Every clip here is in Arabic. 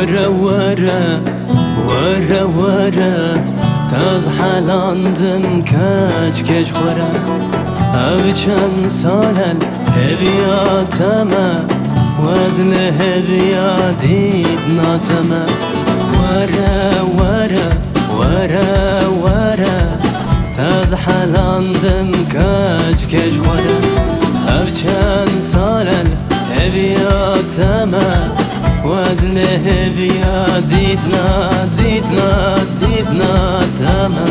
ورا ورا ورا ورا تاز حالاندم کج کج خورا. أو چند سالن هویاتمه وزن هویادیت ناتمه ورا ورا ورا ورا تاز حالاندم کج کج خورا. Lehebia ditna, ditna, ditna tama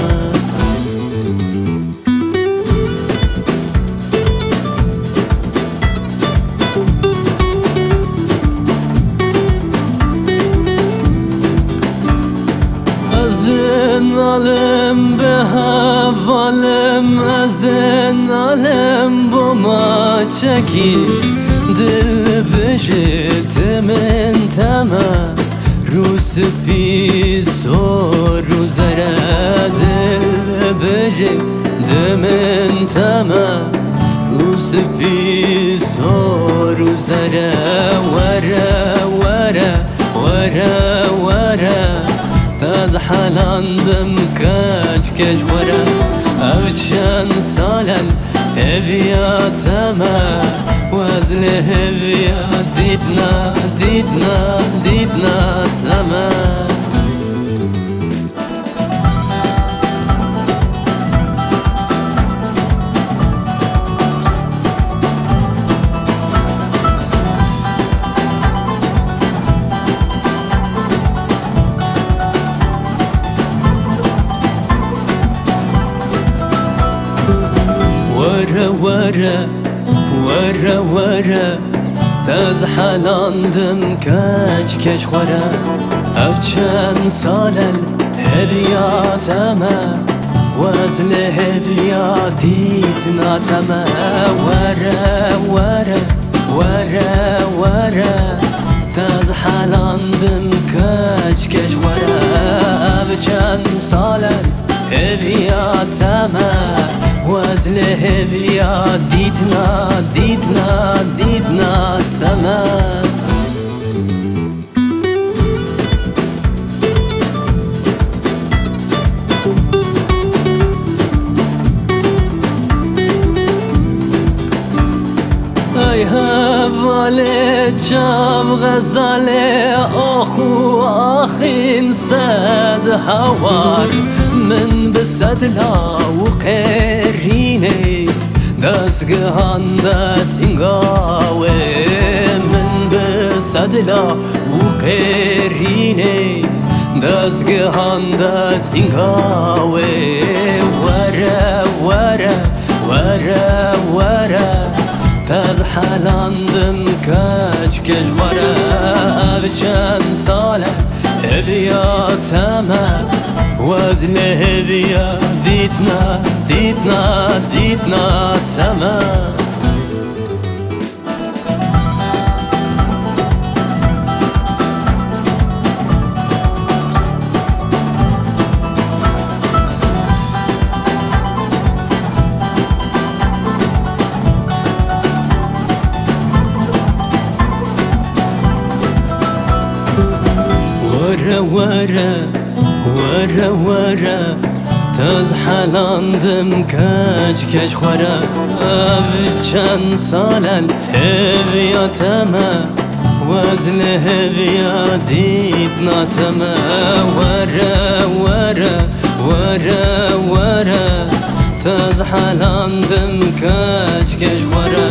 Azden be havalem Azden alem boma çekil. Dil بجت من تما روس پیس و روزره دل بجت من تما روس پیس و روزره وره وره وره وره تاز حالاندم کج کج وره أو چند سالن هبیاتمه وزنه بیا دیدنا ورا ورا ورا ورا تاز حالاندم کج کج خورا أو چند سالن هبیاتمه وزن وزله بیا دیدنا دیدنا دیدنا تمام حوال جام غزال آخو آخین صد هوار. من بسد لا وقريني داس قهان داس انقاوي من بسد لا وقريني داس قهان داس انقاوي ورا ورا ورا ورا تاز حالاندم کج کج ورا به چند ساله هبیاتمه وزنه بیا دیتنا دیتنا دیتنا تمام ورا ورا ورا ورا تاز حالاندم کج کج خورا چند سالن هویاتمه وزن هویادیت ناتمه ورا ورا ورا ورا تاز حالاندم کج کج خورا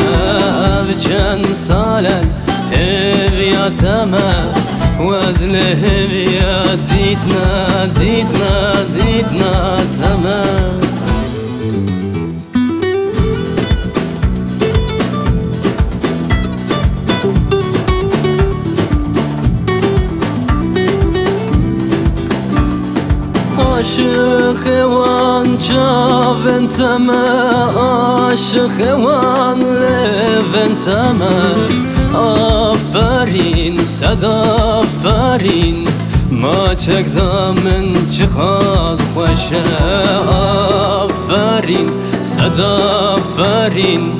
چند سالن هویاتمه وزنه بیا دیتنا دیتنا دیتنا تمام عاشق وان جاون تما عاشق وان لون تما آفرین صد آفرین ما چک من چه خواست خوشه آفرین. صد آفرین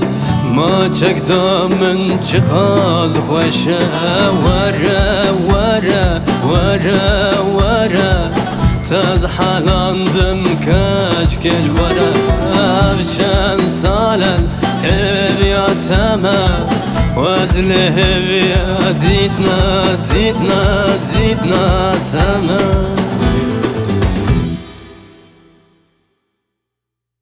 ما چکتا من چه خاز خوشه وره وره وره وره. تاز حالاندم کاش کش خوره چند سالن حبیاتمه وزل هبیا دیتنا دیتنا دیتنا تمام